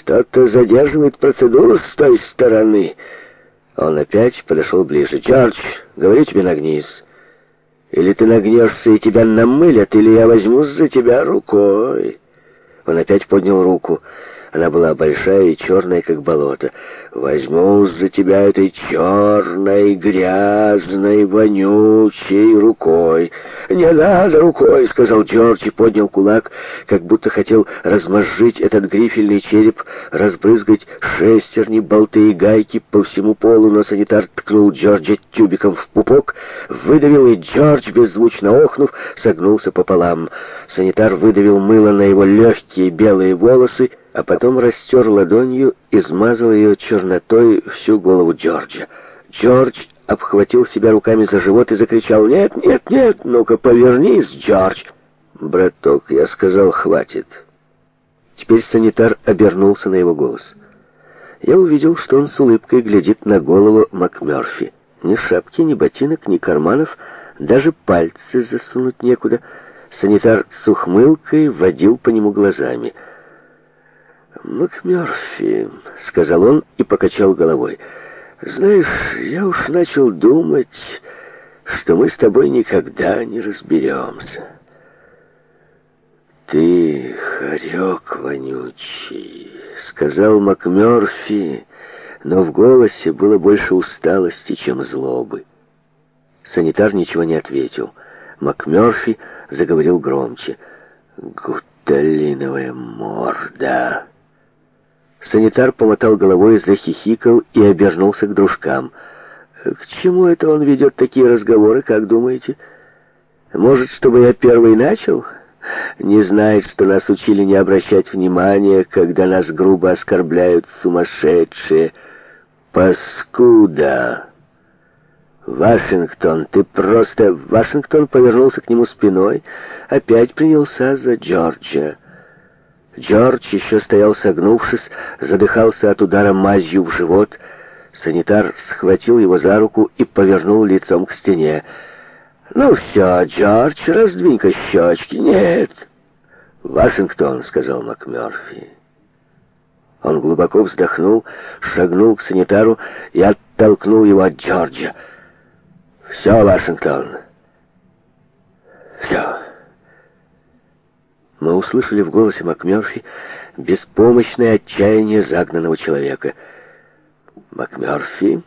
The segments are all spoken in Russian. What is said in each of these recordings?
Что-то задерживает процедуру с той стороны. Он опять подошел ближе. «Джордж, говорю тебе, нагнись. Или ты нагнешься, и тебя намылят, или я возьму за тебя рукой». Он опять поднял руку. Она была большая и черная, как болото. возьму за тебя этой черной, грязной, вонючей рукой». «Не надо рукой!» — сказал Джордж и поднял кулак, как будто хотел размозжить этот грифельный череп, разбрызгать шестерни, болты и гайки по всему полу, но санитар ткнул Джорджа тюбиком в пупок, выдавил, и Джордж, беззвучно охнув, согнулся пополам. Санитар выдавил мыло на его легкие белые волосы, а потом растер ладонью, и смазал ее чернотой всю голову Джорджа. Джордж обхватил себя руками за живот и закричал «Нет, нет, нет, ну-ка повернись, Джордж!» «Браток, я сказал, хватит!» Теперь санитар обернулся на его голос. Я увидел, что он с улыбкой глядит на голову МакМёрфи. Ни шапки, ни ботинок, ни карманов, даже пальцы засунуть некуда. Санитар с ухмылкой водил по нему глазами — МакМерфи, — сказал он и покачал головой, — «знаешь, я уж начал думать, что мы с тобой никогда не разберемся». «Ты хорек вонючий», — сказал МакМерфи, но в голосе было больше усталости, чем злобы. Санитар ничего не ответил. МакМерфи заговорил громче. «Гуталиновая морда!» Санитар помотал головой, захихикал и обернулся к дружкам. «К чему это он ведет такие разговоры, как думаете? Может, чтобы я первый начал?» Не знает, что нас учили не обращать внимания, когда нас грубо оскорбляют сумасшедшие. Паскуда! Вашингтон, ты просто... Вашингтон повернулся к нему спиной, опять принялся за Джорджа. Джордж еще стоял согнувшись, задыхался от удара мазью в живот. Санитар схватил его за руку и повернул лицом к стене. «Ну все, Джордж, раздвинь-ка щечки. Нет!» «Вашингтон», — сказал МакМерфи. Он глубоко вздохнул, шагнул к санитару и оттолкнул его от Джорджа. «Все, Вашингтон, все». Мы услышали в голосе МакМёрфи беспомощное отчаяние загнанного человека. «МакМёрфи,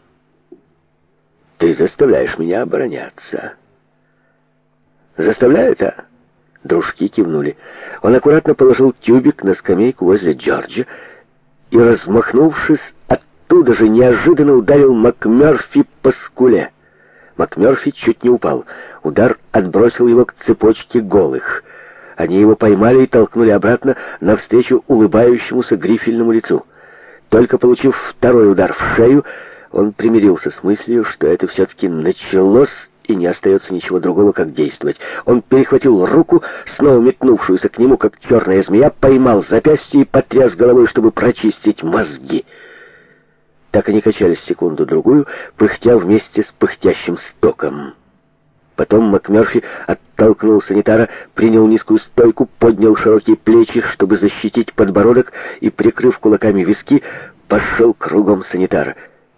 ты заставляешь меня обороняться». «Заставляют, а?» Дружки кивнули. Он аккуратно положил тюбик на скамейку возле Джорджа и, размахнувшись, оттуда же неожиданно ударил МакМёрфи по скуле. МакМёрфи чуть не упал. Удар отбросил его к цепочке голых — они его поймали и толкнули обратно навстречу улыбающемуся грифельному лицу. Только получив второй удар в шею, он примирился с мыслью, что это все-таки началось и не остается ничего другого, как действовать. Он перехватил руку, снова метнувшуюся к нему, как черная змея, поймал запястье и потряс головой, чтобы прочистить мозги. Так они качались секунду-другую, пыхтя вместе с пыхтящим стоком. Потом МакМерфи от толкнул санитара, принял низкую стойку, поднял широкие плечи, чтобы защитить подбородок, и, прикрыв кулаками виски, пошел кругом санитара.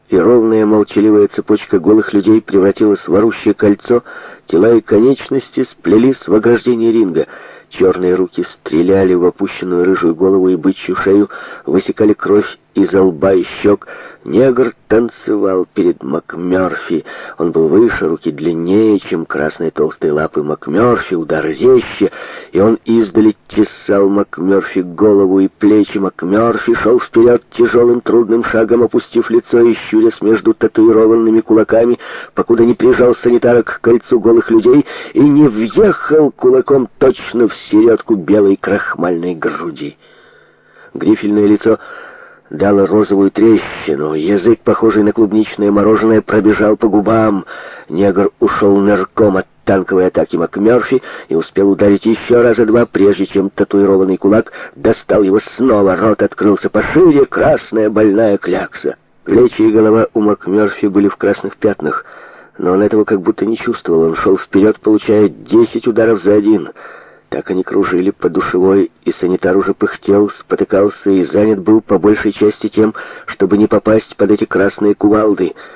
И ровная молчаливая цепочка голых людей превратилась в орущее кольцо, тела и конечности сплелись в ограждение ринга. Черные руки стреляли в опущенную рыжую голову и бычью шею, высекали кровь из лба и щек, Негр танцевал перед МакМёрфи. Он был выше, руки длиннее, чем красные толстые лапы МакМёрфи, удар резче, и он издали тесал МакМёрфи голову и плечи. МакМёрфи шел вперед тяжелым трудным шагом, опустив лицо и щурясь между татуированными кулаками, покуда не прижал санитара к кольцу голых людей и не въехал кулаком точно в середку белой крахмальной груди. Грифельное лицо дала розовую трещину. Язык, похожий на клубничное мороженое, пробежал по губам. Негр ушел нырком от танковой атаки МакМерфи и успел ударить еще раза два, прежде чем татуированный кулак достал его снова. Рот открылся пошире, красная больная клякса. Плечи и голова у МакМерфи были в красных пятнах, но он этого как будто не чувствовал. Он шел вперед, получая десять ударов за один — так они кружили по душевой, и санитар уже пыхтел, спотыкался и занят был по большей части тем, чтобы не попасть под эти красные кувалды.